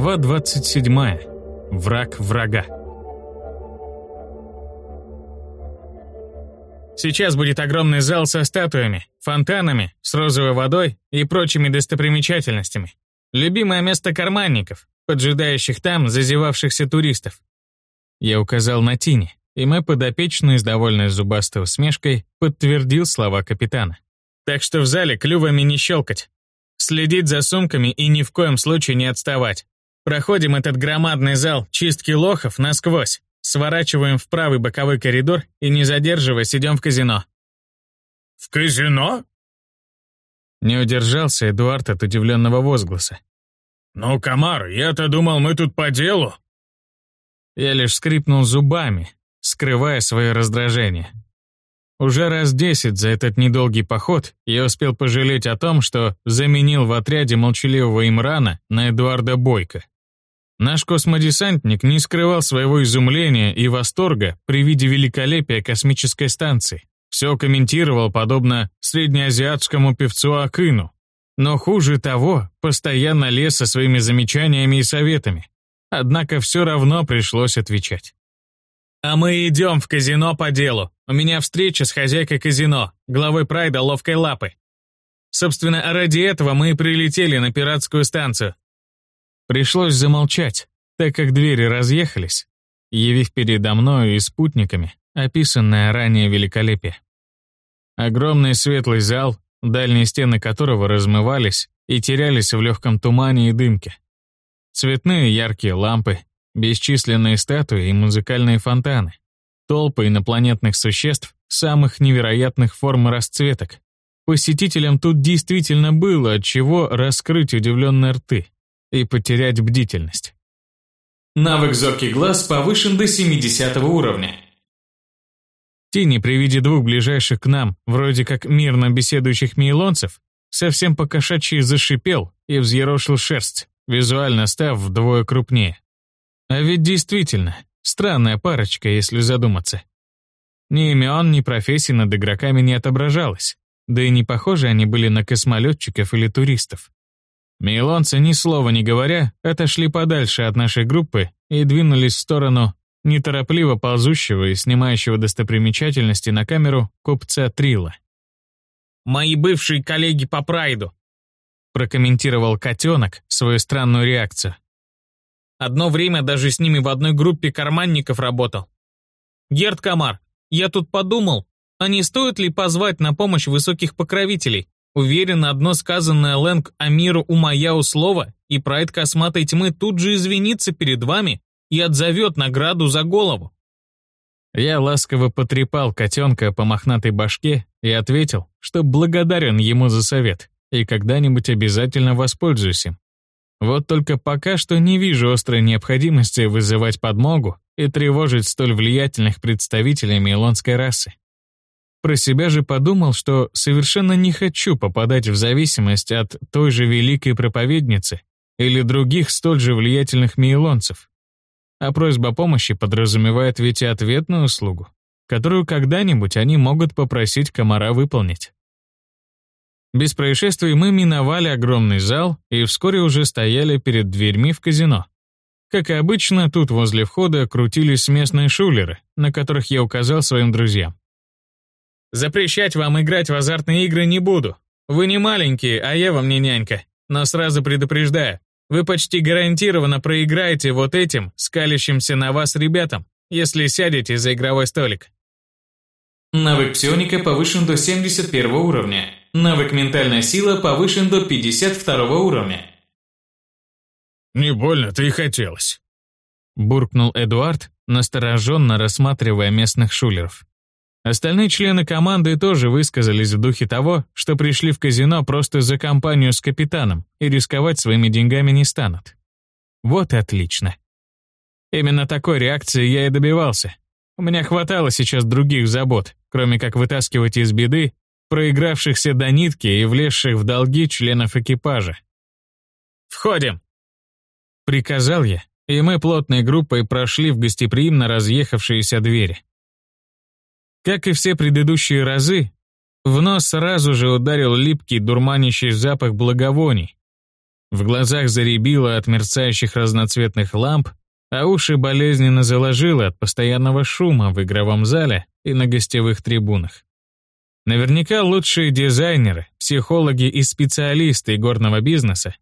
Глава 27. Враг врага. Сейчас будет огромный зал со статуями, фонтанами, с розовой водой и прочими достопримечательностями. Любимое место карманников, поджидающих там зазевавшихся туристов. Я указал на Тини, и мой подопечный с довольной зубастой усмешкой подтвердил слова капитана. Так что в зале клювами не щелкать. Следить за сумками и ни в коем случае не отставать. Проходим этот громадный зал чистки лохов насквозь. Сворачиваем в правый боковой коридор и, не задерживаясь, идем в казино. «В казино?» Не удержался Эдуард от удивленного возгласа. «Ну, Комар, я-то думал, мы тут по делу». Я лишь скрипнул зубами, скрывая свое раздражение. Уже раз десять за этот недолгий поход я успел пожалеть о том, что заменил в отряде молчаливого Имрана на Эдуарда Бойко. Наш космодесантник не скрывал своего изумления и восторга при виде великолепия космической станции. Все комментировал подобно среднеазиатскому певцу Акыну. Но хуже того, постоянно лез со своими замечаниями и советами. Однако все равно пришлось отвечать. «А мы идем в казино по делу. У меня встреча с хозяйкой казино, главой прайда ловкой лапы. Собственно, ради этого мы и прилетели на пиратскую станцию». Пришлось замолчать, так как двери разъехались, явив передо мной и спутниками описанное ранее великолепие. Огромный светлый зал, дальние стены которого размывались и терялись в легком тумане и дымке. Цветные яркие лампы, Бесчисленные статуи и музыкальные фонтаны. Толпы инопланетных существ самых невероятных форм и расцветок. Посетителям тут действительно было от чего раскрыть удивленные рты и потерять бдительность. Навык «Зоркий глаз» повышен до 70 уровня. Тини при виде двух ближайших к нам, вроде как мирно беседующих мейлонцев, совсем покошачьи зашипел и взъерошил шерсть, визуально став вдвое крупнее. А ведь действительно, странная парочка, если задуматься. Ни имен, ни профессий над игроками не отображалось, да и не похожи они были на космолетчиков или туристов. Мейлонцы, ни слова не говоря, отошли подальше от нашей группы и двинулись в сторону неторопливо ползущего и снимающего достопримечательности на камеру купца Трила. «Мои бывшие коллеги по прайду», прокомментировал котенок свою странную реакцию. Одно время даже с ними в одной группе карманников работал. Герд Камар, я тут подумал, а не стоит ли позвать на помощь высоких покровителей? Уверен, одно сказанное Лэнг Амиру Умаяу слово, и прайд косматой тьмы тут же извинится перед вами и отзовет награду за голову. Я ласково потрепал котенка по мохнатой башке и ответил, что благодарен ему за совет и когда-нибудь обязательно воспользуюсь им. Вот только пока что не вижу острой необходимости вызывать подмогу и тревожить столь влиятельных представителей мейлонской расы. Про себя же подумал, что совершенно не хочу попадать в зависимость от той же великой проповедницы или других столь же влиятельных мейлонцев. А просьба помощи подразумевает ведь и ответную услугу, которую когда-нибудь они могут попросить комара выполнить. Без происшествий мы миновали огромный зал и вскоре уже стояли перед дверьми в казино. Как и обычно, тут возле входа крутились местные шулеры, на которых я указал своим друзьям. «Запрещать вам играть в азартные игры не буду. Вы не маленькие, а я вам не нянька. Но сразу предупреждаю, вы почти гарантированно проиграете вот этим, скалящимся на вас ребятам, если сядете за игровой столик». Навык псионика повышен до 71 уровня. Навык «Ментальная сила» повышен до 52 уровня. «Не больно-то и хотелось», — буркнул Эдуард, настороженно рассматривая местных шулеров. Остальные члены команды тоже высказались в духе того, что пришли в казино просто за компанию с капитаном и рисковать своими деньгами не станут. Вот и отлично. Именно такой реакции я и добивался. У меня хватало сейчас других забот, кроме как вытаскивать из беды проигравшихся до нитки и влезших в долги членов экипажа. «Входим!» Приказал я, и мы плотной группой прошли в гостеприимно разъехавшиеся двери. Как и все предыдущие разы, в нос сразу же ударил липкий дурманящий запах благовоний. В глазах заребило от мерцающих разноцветных ламп, а уши болезненно заложило от постоянного шума в игровом зале и на гостевых трибунах. Наверняка лучшие дизайнеры, психологи и специалисты горного бизнеса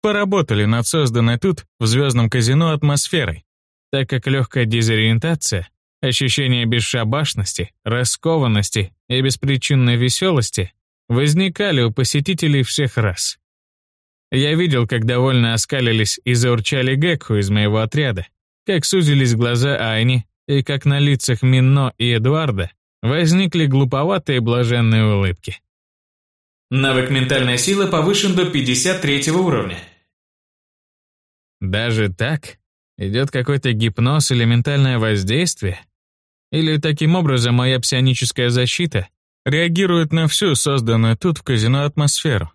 поработали над созданной тут, в звездном казино, атмосферой, так как легкая дезориентация, ощущение бесшабашности, раскованности и беспричинной веселости возникали у посетителей всех раз. Я видел, как довольно оскалились и заурчали Гекху из моего отряда, как сузились глаза Айни, и как на лицах Минно и Эдуарда возникли глуповатые блаженные улыбки. Навык «Ментальная сила» повышен до 53 уровня. Даже так? Идет какой-то гипноз или ментальное воздействие? Или таким образом моя псионическая защита реагирует на всю созданную тут в казино атмосферу?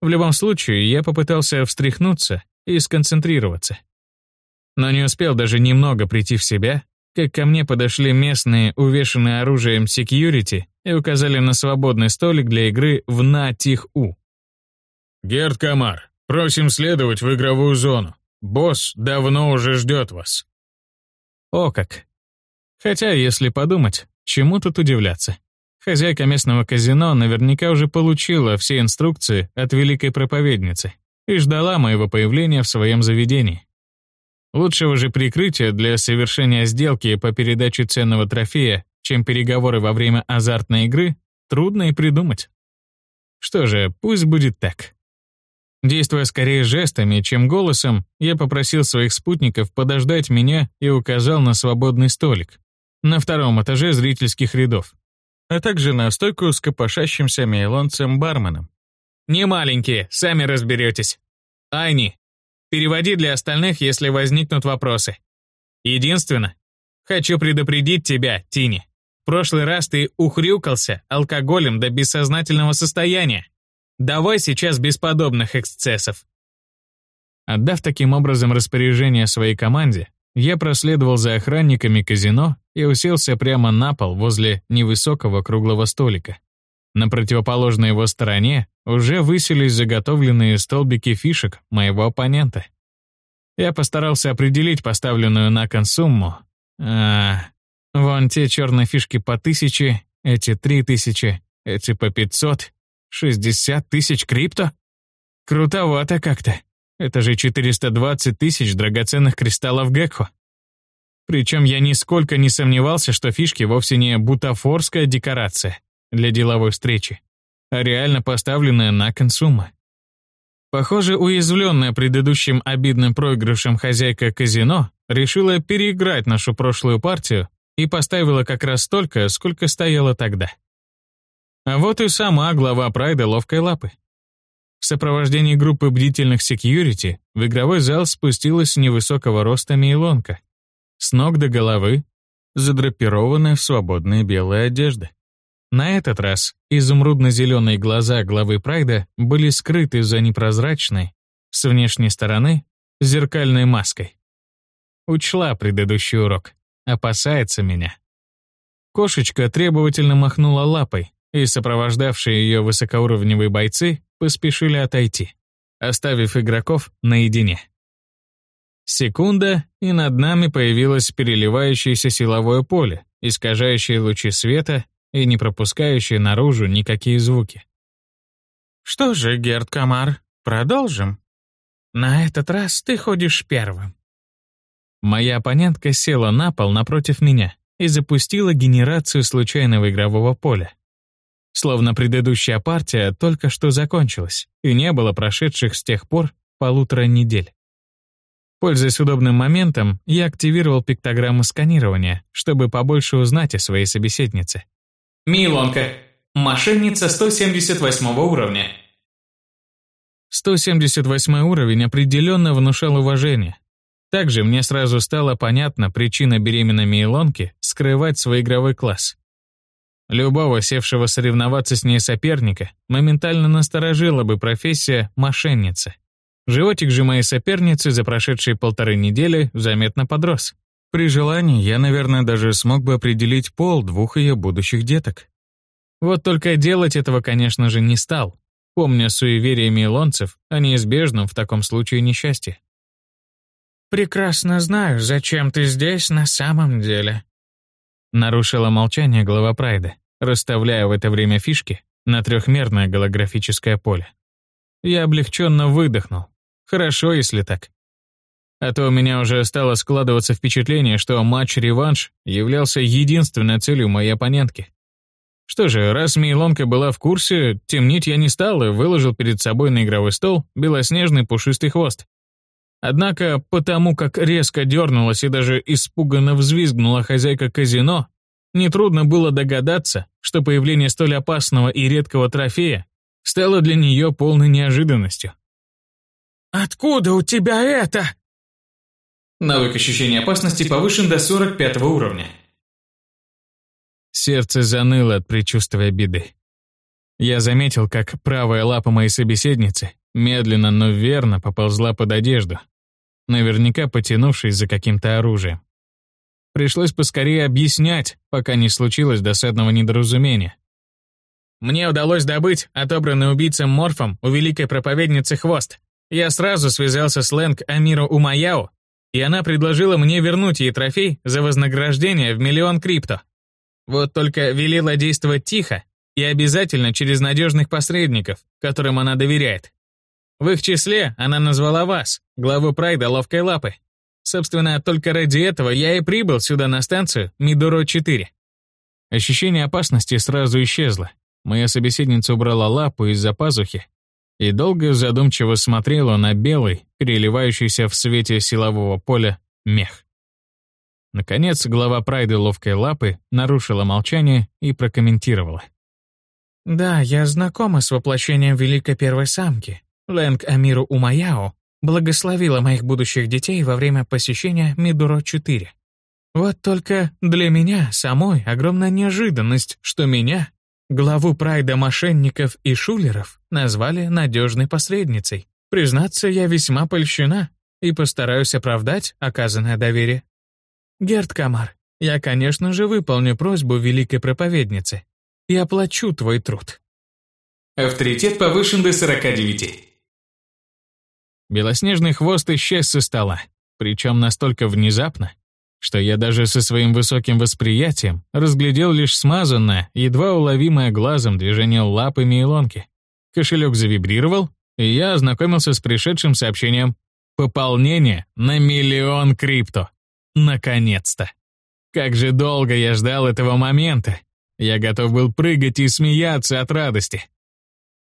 В любом случае, я попытался встряхнуться и сконцентрироваться. Но не успел даже немного прийти в себя, как ко мне подошли местные, увешанные оружием секьюрити, и указали на свободный столик для игры в На-Тих-У. «Герд Камар, просим следовать в игровую зону. Босс давно уже ждет вас». О как. Хотя, если подумать, чему тут удивляться? Хозяйка местного казино наверняка уже получила все инструкции от великой проповедницы и ждала моего появления в своем заведении. Лучшего же прикрытия для совершения сделки по передаче ценного трофея, чем переговоры во время азартной игры, трудно и придумать. Что же, пусть будет так. Действуя скорее жестами, чем голосом, я попросил своих спутников подождать меня и указал на свободный столик на втором этаже зрительских рядов а также на стойку с копошащимся мейлонцем-барменом. «Не маленькие, сами разберетесь. Айни, переводи для остальных, если возникнут вопросы. Единственно, хочу предупредить тебя, Тини. В прошлый раз ты ухрюкался алкоголем до бессознательного состояния. Давай сейчас без подобных эксцессов». Отдав таким образом распоряжение своей команде, я проследовал за охранниками казино и уселся прямо на пол возле невысокого круглого столика. На противоположной его стороне уже высились заготовленные столбики фишек моего оппонента. Я постарался определить поставленную на кон сумму. А, вон те черные фишки по тысяче, эти три тысячи, эти по пятьсот, шестьдесят тысяч крипто? Крутовато как-то. Это же 420 тысяч драгоценных кристаллов Гекхо. Причем я нисколько не сомневался, что фишки вовсе не бутафорская декорация для деловой встречи, а реально поставленная на консума. Похоже, уязвленная предыдущим обидным проигрышем хозяйка казино решила переиграть нашу прошлую партию и поставила как раз столько, сколько стояла тогда. А вот и сама глава Прайда ловкой лапы. В сопровождении группы бдительных секьюрити в игровой зал спустилась невысокого роста Мейлонка, с ног до головы, задрапированная в свободные белые одежды. На этот раз изумрудно-зеленые глаза главы Прайда были скрыты за непрозрачной, с внешней стороны, зеркальной маской. Учла предыдущий урок, опасается меня. Кошечка требовательно махнула лапой, и сопровождавшие ее высокоуровневые бойцы поспешили отойти, оставив игроков наедине. Секунда, и над нами появилось переливающееся силовое поле, искажающее лучи света и не пропускающее наружу никакие звуки. «Что же, Герд Камар, продолжим? На этот раз ты ходишь первым». Моя оппонентка села на пол напротив меня и запустила генерацию случайного игрового поля. Словно предыдущая партия только что закончилась, и не было прошедших с тех пор полутора недель. Пользуясь удобным моментом, я активировал пиктограмму сканирования, чтобы побольше узнать о своей собеседнице. Милонка. Мошенница 178 уровня. 178 уровень определенно внушал уважение. Также мне сразу стало понятна причина беременной Мейлонки скрывать свой игровой класс. Любого севшего соревноваться с ней соперника моментально насторожила бы профессия мошенницы. Животик же моей соперницы за прошедшие полторы недели заметно подрос. При желании я, наверное, даже смог бы определить пол двух ее будущих деток. Вот только делать этого, конечно же, не стал. помня суеверие милонцев о неизбежном в таком случае несчастье. «Прекрасно знаю, зачем ты здесь на самом деле», нарушила молчание глава Прайда, расставляя в это время фишки на трехмерное голографическое поле. Я облегченно выдохнул. Хорошо, если так. А то у меня уже стало складываться впечатление, что матч-реванш являлся единственной целью моей оппонентки. Что же, раз Мейлонка была в курсе, темнить я не стал и выложил перед собой на игровой стол белоснежный пушистый хвост. Однако, потому как резко дернулась и даже испуганно взвизгнула хозяйка казино, нетрудно было догадаться, что появление столь опасного и редкого трофея стало для нее полной неожиданностью. «Откуда у тебя это?» Навык ощущения опасности повышен до 45 уровня. Сердце заныло от предчувствия беды. Я заметил, как правая лапа моей собеседницы медленно, но верно поползла под одежду, наверняка потянувшись за каким-то оружием. Пришлось поскорее объяснять, пока не случилось досадного недоразумения. Мне удалось добыть отобранный убийцем морфом у великой проповедницы хвост. Я сразу связался с Лэнг Амиру Умаяо, и она предложила мне вернуть ей трофей за вознаграждение в миллион крипто. Вот только велела действовать тихо и обязательно через надежных посредников, которым она доверяет. В их числе она назвала вас, главу Прайда Ловкой Лапы. Собственно, только ради этого я и прибыл сюда на станцию Мидуро-4. Ощущение опасности сразу исчезло. Моя собеседница убрала лапу из-за пазухи и долго задумчиво смотрела на белый, переливающийся в свете силового поля, мех. Наконец, глава Прайды ловкой лапы нарушила молчание и прокомментировала. «Да, я знакома с воплощением Великой Первой Самки. Лэнг Амиру Умаяо благословила моих будущих детей во время посещения Мидуро-4. Вот только для меня самой огромная неожиданность, что меня, главу прайда мошенников и шулеров, назвали надежной посредницей. Признаться, я весьма польщена и постараюсь оправдать оказанное доверие. Герд Камар, я, конечно же, выполню просьбу великой проповедницы и оплачу твой труд. Авторитет повышен до 49. Белоснежный хвост исчез со стола, причем настолько внезапно, что я даже со своим высоким восприятием разглядел лишь смазанное, едва уловимое глазом движение лапы Мейлонки. Кошелек завибрировал, и я ознакомился с пришедшим сообщением «Пополнение на миллион крипто». Наконец-то! Как же долго я ждал этого момента. Я готов был прыгать и смеяться от радости.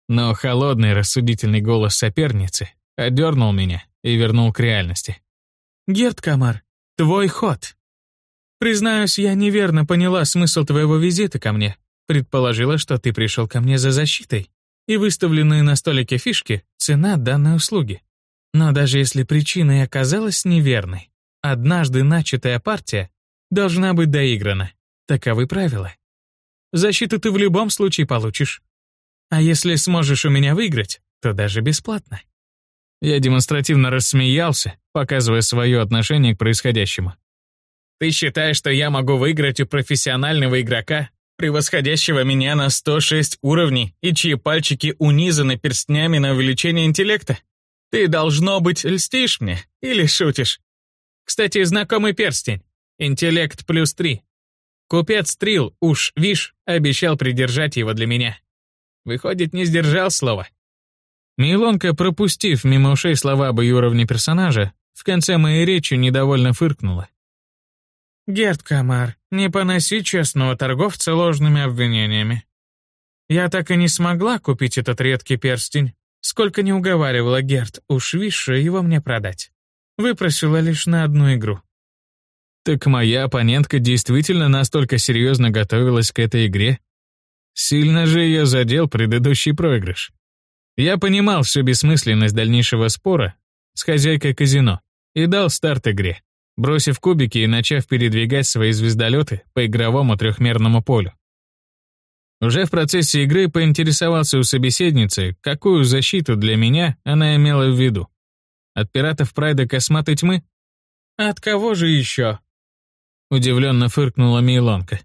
Но холодный рассудительный голос соперницы одернул меня и вернул к реальности. «Герд Камар, твой ход. Признаюсь, я неверно поняла смысл твоего визита ко мне. Предположила, что ты пришел ко мне за защитой. И выставленные на столике фишки — цена данной услуги. Но даже если причина и оказалась неверной, Однажды начатая партия должна быть доиграна. Таковы правила. Защиту ты в любом случае получишь. А если сможешь у меня выиграть, то даже бесплатно. Я демонстративно рассмеялся, показывая свое отношение к происходящему. Ты считаешь, что я могу выиграть у профессионального игрока, превосходящего меня на 106 уровней и чьи пальчики унизаны перстнями на увеличение интеллекта? Ты, должно быть, льстишь мне или шутишь? Кстати, знакомый перстень. Интеллект плюс три. Купец Трил, уж, вишь, обещал придержать его для меня. Выходит, не сдержал слова. Милонка, пропустив мимо ушей слова об ее уровне персонажа, в конце моей речи недовольно фыркнула. «Герд Камар, не поноси честного торговца ложными обвинениями. Я так и не смогла купить этот редкий перстень, сколько не уговаривала Герд, уж вишь, его мне продать. Выпросила лишь на одну игру. Так моя оппонентка действительно настолько серьезно готовилась к этой игре? Сильно же ее задел предыдущий проигрыш. Я понимал всю бессмысленность дальнейшего спора с хозяйкой казино и дал старт игре, бросив кубики и начав передвигать свои звездолеты по игровому трехмерному полю. Уже в процессе игры поинтересовался у собеседницы, какую защиту для меня она имела в виду. От пиратов Прайда Косматой Тьмы? От кого же еще? Удивленно фыркнула Мейлонка.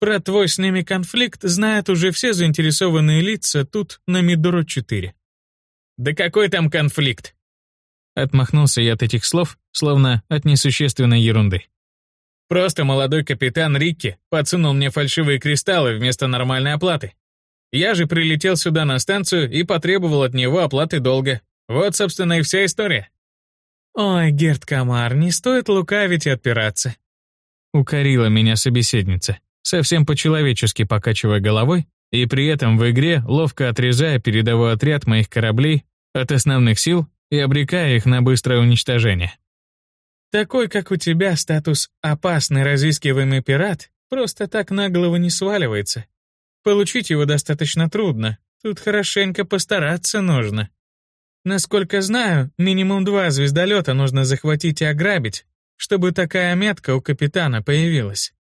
Про твой с ними конфликт знают уже все заинтересованные лица тут на Мидоро-4». «Да какой там конфликт?» Отмахнулся я от этих слов, словно от несущественной ерунды. Просто молодой капитан Рикки подсунул мне фальшивые кристаллы вместо нормальной оплаты. Я же прилетел сюда на станцию и потребовал от него оплаты долга. Вот, собственно, и вся история. «Ой, Герд Камар, не стоит лукавить и отпираться», — укорила меня собеседница, совсем по-человечески покачивая головой и при этом в игре ловко отрезая передовой отряд моих кораблей от основных сил и обрекая их на быстрое уничтожение. Такой, как у тебя, статус «опасный разыскиваемый пират» просто так на голову не сваливается. Получить его достаточно трудно, тут хорошенько постараться нужно. Насколько знаю, минимум два звездолета нужно захватить и ограбить, чтобы такая метка у капитана появилась.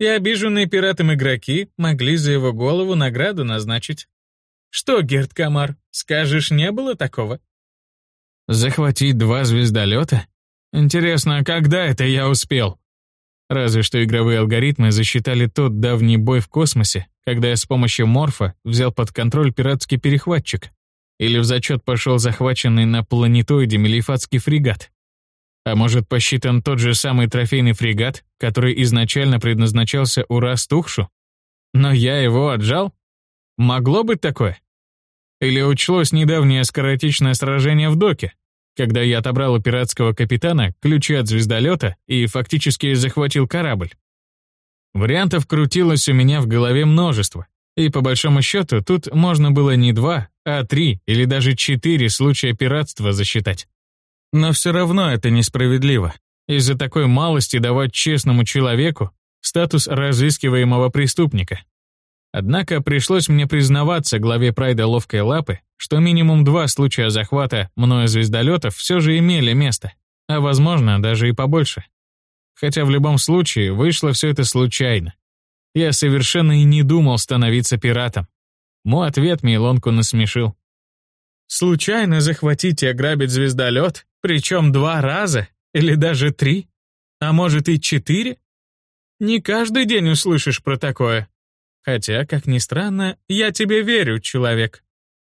И обиженные пиратом игроки могли за его голову награду назначить. Что, Герд Камар, скажешь, не было такого? Захватить два звездолета? Интересно, когда это я успел? Разве что игровые алгоритмы засчитали тот давний бой в космосе, когда я с помощью морфа взял под контроль пиратский перехватчик. Или в зачет пошел захваченный на планетоиде мелифатский фрегат. А может, посчитан тот же самый трофейный фрегат, который изначально предназначался Урас Тухшу? Но я его отжал? Могло быть такое? Или учлось недавнее скоротечное сражение в доке, когда я отобрал у пиратского капитана ключи от звездолета и фактически захватил корабль. Вариантов крутилось у меня в голове множество, и по большому счету тут можно было не два, а три или даже четыре случая пиратства засчитать. Но все равно это несправедливо. Из-за такой малости давать честному человеку статус разыскиваемого преступника. Однако пришлось мне признаваться главе Прайда Ловкой Лапы, что минимум два случая захвата мною звездолетов все же имели место, а возможно, даже и побольше. Хотя в любом случае вышло все это случайно. Я совершенно и не думал становиться пиратом. Мой ответ Мейлонку насмешил. «Случайно захватить и ограбить звездолет, причем два раза, или даже три, а может и четыре? Не каждый день услышишь про такое. Хотя, как ни странно, я тебе верю, человек.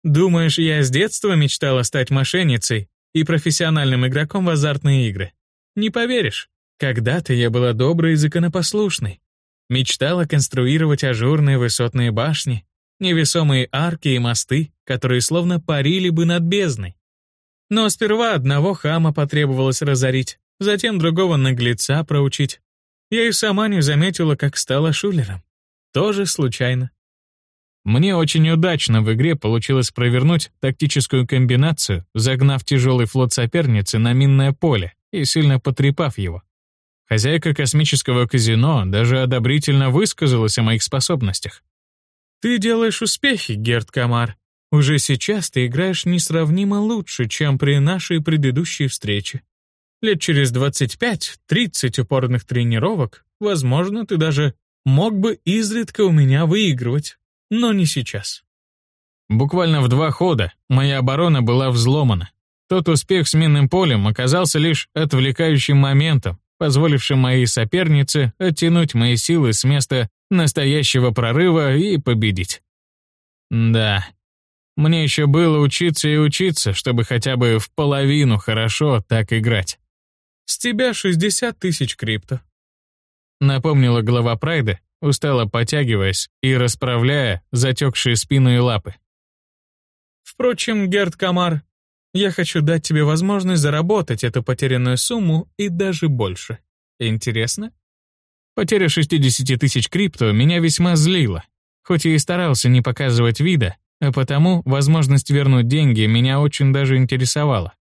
Думаешь, я с детства мечтала стать мошенницей и профессиональным игроком в азартные игры? Не поверишь. Когда-то я была доброй и законопослушной. Мечтала конструировать ажурные высотные башни, невесомые арки и мосты, которые словно парили бы над бездной. Но сперва одного хама потребовалось разорить, затем другого наглеца проучить. Я и сама не заметила, как стала шулером. Тоже случайно. Мне очень удачно в игре получилось провернуть тактическую комбинацию, загнав тяжелый флот соперницы на минное поле и сильно потрепав его. Хозяйка космического казино даже одобрительно высказалась о моих способностях. «Ты делаешь успехи, Герд Камар. Уже сейчас ты играешь несравнимо лучше, чем при нашей предыдущей встрече. Лет через 25-30 упорных тренировок, возможно, ты даже мог бы изредка у меня выигрывать но не сейчас. Буквально в два хода моя оборона была взломана. Тот успех с минным полем оказался лишь отвлекающим моментом, позволившим моей сопернице оттянуть мои силы с места настоящего прорыва и победить. Да, мне еще было учиться и учиться, чтобы хотя бы в половину хорошо так играть. «С тебя 60 тысяч крипто», — напомнила глава Прайда, устало потягиваясь и расправляя затекшие спину и лапы. «Впрочем, Герд Камар, я хочу дать тебе возможность заработать эту потерянную сумму и даже больше. Интересно?» Потеря 60 тысяч крипто меня весьма злила, хоть и старался не показывать вида, а потому возможность вернуть деньги меня очень даже интересовала.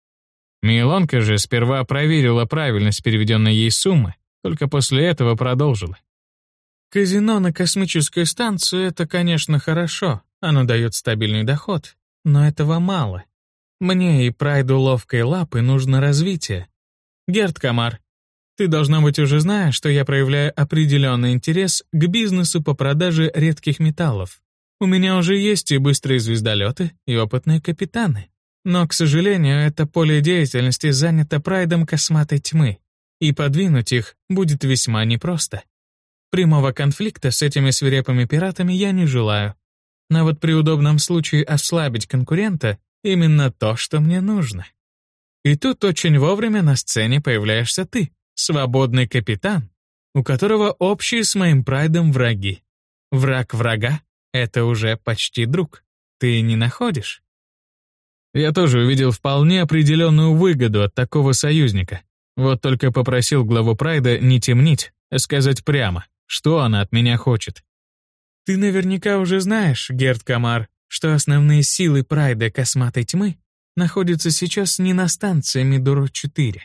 Милонка же сперва проверила правильность переведенной ей суммы, только после этого продолжила. Казино на космической станции — это, конечно, хорошо, оно дает стабильный доход, но этого мало. Мне и прайду ловкой лапы нужно развитие. Герд Камар, ты, должно быть, уже знаешь, что я проявляю определенный интерес к бизнесу по продаже редких металлов. У меня уже есть и быстрые звездолеты, и опытные капитаны. Но, к сожалению, это поле деятельности занято прайдом косматой тьмы, и подвинуть их будет весьма непросто. Прямого конфликта с этими свирепыми пиратами я не желаю. Но вот при удобном случае ослабить конкурента — именно то, что мне нужно. И тут очень вовремя на сцене появляешься ты, свободный капитан, у которого общие с моим прайдом враги. Враг врага — это уже почти друг. Ты не находишь? Я тоже увидел вполне определенную выгоду от такого союзника. Вот только попросил главу Прайда не темнить, а сказать прямо, что она от меня хочет. Ты наверняка уже знаешь, Герд Камар, что основные силы Прайда Косматой Тьмы находятся сейчас не на станции Мидуро-4.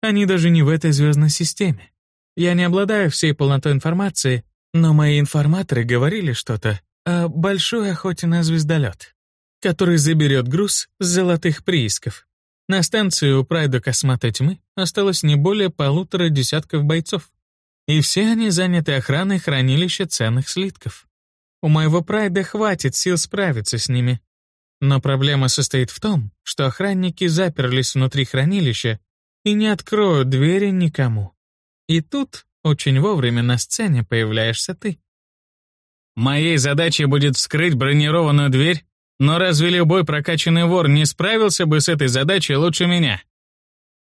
Они даже не в этой звездной системе. Я не обладаю всей полнотой информации, но мои информаторы говорили что-то о большой охоте на звездолет, который заберет груз с золотых приисков. На станции у Прайда Косматой Тьмы осталось не более полутора десятков бойцов. И все они заняты охраной хранилища ценных слитков. У моего Прайда хватит сил справиться с ними. Но проблема состоит в том, что охранники заперлись внутри хранилища и не откроют двери никому. И тут очень вовремя на сцене появляешься ты. Моей задачей будет вскрыть бронированную дверь, но разве любой прокачанный вор не справился бы с этой задачей лучше меня?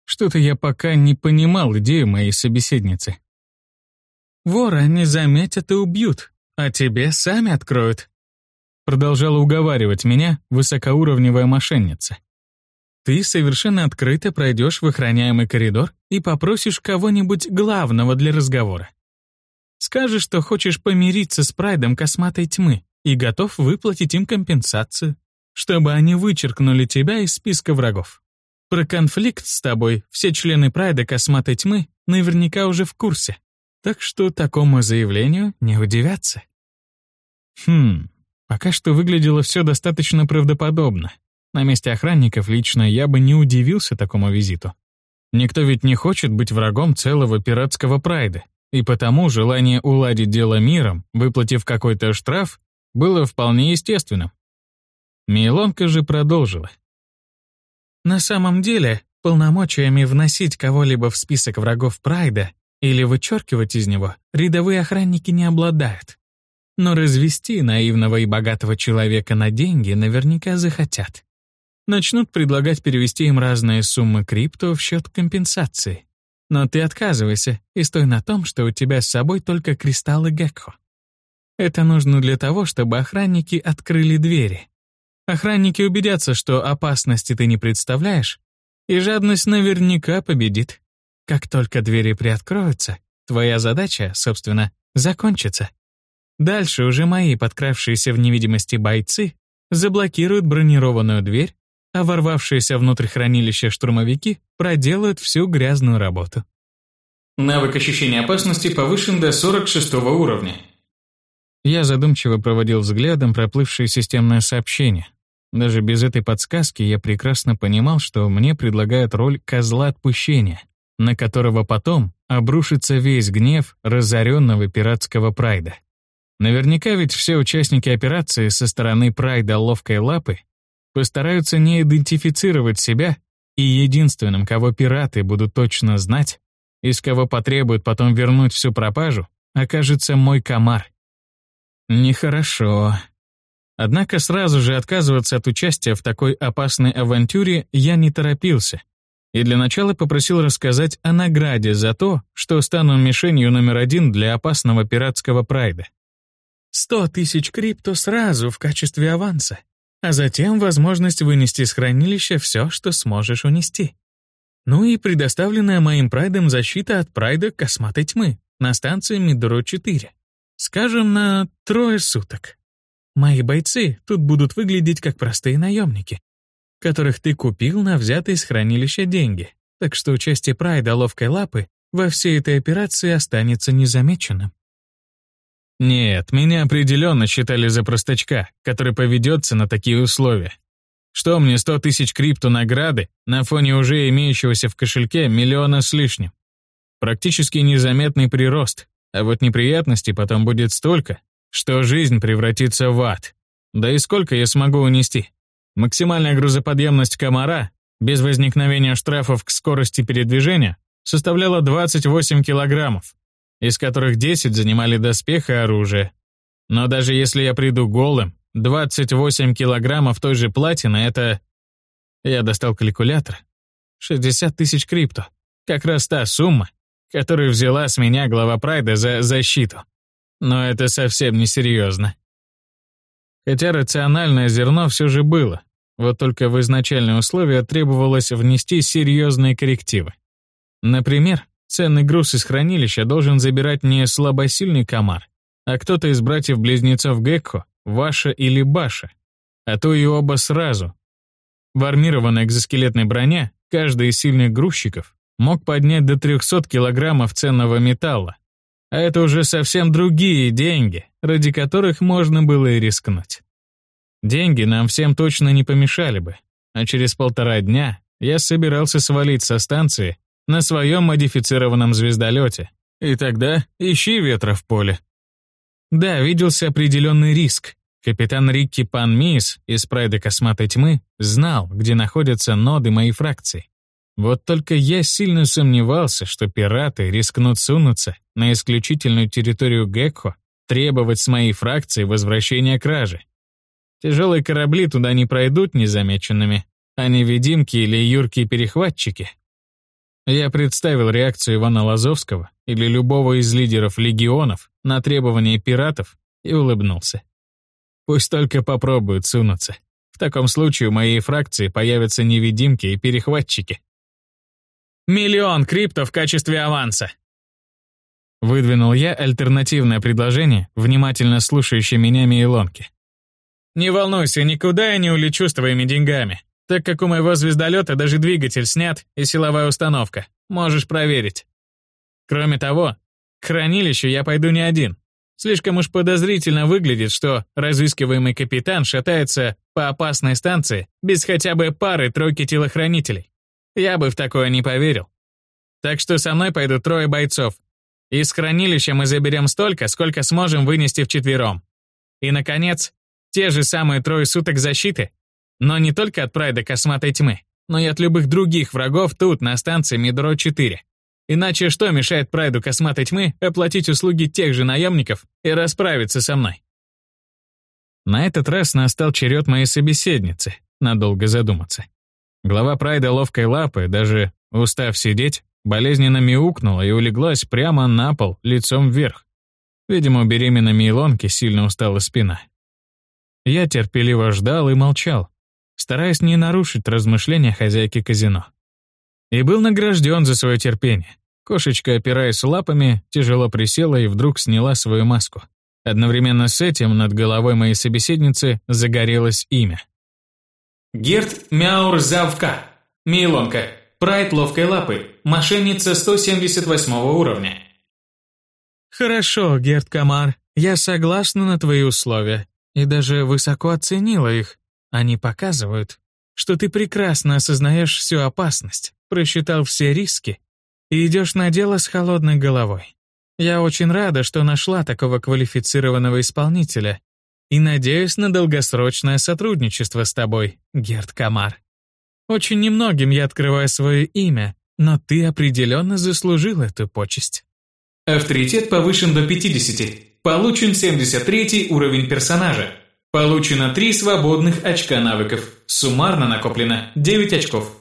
Что-то я пока не понимал идею моей собеседницы. Вора не заметят и убьют, а тебе сами откроют. Продолжала уговаривать меня высокоуровневая мошенница. Ты совершенно открыто пройдешь в охраняемый коридор и попросишь кого-нибудь главного для разговора. Скажешь, что хочешь помириться с прайдом косматой тьмы и готов выплатить им компенсацию, чтобы они вычеркнули тебя из списка врагов. Про конфликт с тобой все члены прайда косматой тьмы наверняка уже в курсе, так что такому заявлению не удивятся. Хм, пока что выглядело все достаточно правдоподобно. На месте охранников лично я бы не удивился такому визиту. Никто ведь не хочет быть врагом целого пиратского прайда, и потому желание уладить дело миром, выплатив какой-то штраф, было вполне естественным. Мейлонка же продолжила. На самом деле, полномочиями вносить кого-либо в список врагов Прайда или вычеркивать из него рядовые охранники не обладают. Но развести наивного и богатого человека на деньги наверняка захотят. Начнут предлагать перевести им разные суммы крипто в счет компенсации. Но ты отказывайся и стой на том, что у тебя с собой только кристаллы Гекхо. Это нужно для того, чтобы охранники открыли двери. Охранники убедятся, что опасности ты не представляешь, и жадность наверняка победит. Как только двери приоткроются, твоя задача, собственно, закончится. Дальше уже мои подкравшиеся в невидимости бойцы заблокируют бронированную дверь а ворвавшиеся внутрь хранилища штурмовики проделают всю грязную работу. Навык ощущения опасности повышен до 46 уровня. Я задумчиво проводил взглядом проплывшее системное сообщение. Даже без этой подсказки я прекрасно понимал, что мне предлагают роль козла отпущения, на которого потом обрушится весь гнев разоренного пиратского прайда. Наверняка ведь все участники операции со стороны прайда ловкой лапы постараются не идентифицировать себя, и единственным, кого пираты будут точно знать, из кого потребуют потом вернуть всю пропажу, окажется мой комар. Нехорошо. Однако сразу же отказываться от участия в такой опасной авантюре я не торопился. И для начала попросил рассказать о награде за то, что стану мишенью номер один для опасного пиратского прайда. «Сто тысяч крипто сразу в качестве аванса», а затем возможность вынести из хранилища все, что сможешь унести. Ну и предоставленная моим прайдом защита от прайда косматой тьмы на станции Мидро-4. Скажем, на трое суток. Мои бойцы тут будут выглядеть как простые наемники, которых ты купил на взятые из хранилища деньги, так что участие прайда ловкой лапы во всей этой операции останется незамеченным. Нет, меня определенно считали за простачка, который поведется на такие условия. Что мне 100 тысяч крипту награды на фоне уже имеющегося в кошельке миллиона с лишним? Практически незаметный прирост, а вот неприятностей потом будет столько, что жизнь превратится в ад. Да и сколько я смогу унести? Максимальная грузоподъемность комара, без возникновения штрафов к скорости передвижения, составляла 28 килограммов. Из которых 10 занимали доспех и оружие. Но даже если я приду голым, 28 килограммов той же платины — это... Я достал калькулятор. 60 тысяч крипто. Как раз та сумма, которую взяла с меня глава Прайда за защиту. Но это совсем не серьезно. Хотя рациональное зерно все же было, вот только в изначальные условия требовалось внести серьезные коррективы. Например, ценный груз из хранилища должен забирать не слабосильный комар, а кто-то из братьев-близнецов Гекко, Ваша или Баша, а то и оба сразу. В армированной экзоскелетной броне каждый из сильных грузчиков мог поднять до 300 килограммов ценного металла, а это уже совсем другие деньги, ради которых можно было и рискнуть. Деньги нам всем точно не помешали бы, а через полтора дня я собирался свалить со станции на своем модифицированном звездолете, и тогда ищи ветра в поле. Да, виделся определенный риск. Капитан Рикки Пан Мис из прайда Косматой Тьмы знал, где находятся ноды моей фракции. Вот только я сильно сомневался, что пираты рискнут сунуться на исключительную территорию Гекко, требовать с моей фракции возвращения кражи. Тяжелые корабли туда не пройдут незамеченными, а невидимки или юркие перехватчики. Я представил реакцию Ивана Лазовского или любого из лидеров легионов на требования пиратов и улыбнулся. Пусть только попробуют сунуться. В таком случае у моей фракции появятся невидимки и перехватчики. Миллион крипто в качестве аванса. Выдвинул я альтернативное предложение, внимательно слушающей меня Мейлонки. Не волнуйся, никуда я не улечу с твоими деньгами, так как у моего звездолета даже двигатель снят и силовая установка. Можешь проверить. Кроме того, к хранилищу я пойду не один. Слишком уж подозрительно выглядит, что разыскиваемый капитан шатается по опасной станции без хотя бы пары-тройки телохранителей. Я бы в такое не поверил. Так что со мной пойдут трое бойцов. Из хранилища мы заберем столько, сколько сможем вынести вчетвером. И, наконец, те же самые трое суток защиты, но не только от прайда косматой тьмы, но и от любых других врагов тут, на станции Мидро-4. Иначе что мешает прайду косматой тьмы оплатить услуги тех же наемников и расправиться со мной? На этот раз настал черед моей собеседницы, надолго задуматься. Глава прайда ловкой лапы, даже устав сидеть, болезненно мяукнула и улеглась прямо на пол, лицом вверх. Видимо, у беременной Мейлонки сильно устала спина. Я терпеливо ждал и молчал, стараясь не нарушить размышления хозяйки казино. И был награжден за свое терпение. Кошечка, опираясь лапами, тяжело присела и вдруг сняла свою маску. Одновременно с этим над головой моей собеседницы загорелось имя. Герт Мяур Завка. Мейлонка. Прайд ловкой лапы. Мошенница 178 уровня. Хорошо, Герт Камар. Я согласна на твои условия. И даже высоко оценила их. Они показывают, что ты прекрасно осознаешь всю опасность, просчитал все риски и идешь на дело с холодной головой. Я очень рада, что нашла такого квалифицированного исполнителя и надеюсь на долгосрочное сотрудничество с тобой, Герд Камар. Очень немногим я открываю свое имя, но ты определенно заслужил эту почесть. Авторитет повышен до 50. Получен 73 уровень персонажа. Получено 3 свободных очка навыков. Суммарно накоплено 9 очков.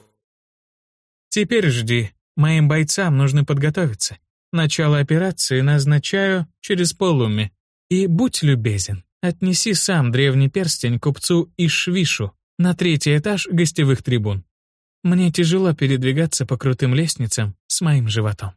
Теперь жди. Моим бойцам нужно подготовиться. Начало операции назначаю через полуми. И будь любезен. Отнеси сам древний перстень купцу Ишвишу на третий этаж гостевых трибун. Мне тяжело передвигаться по крутым лестницам с моим животом.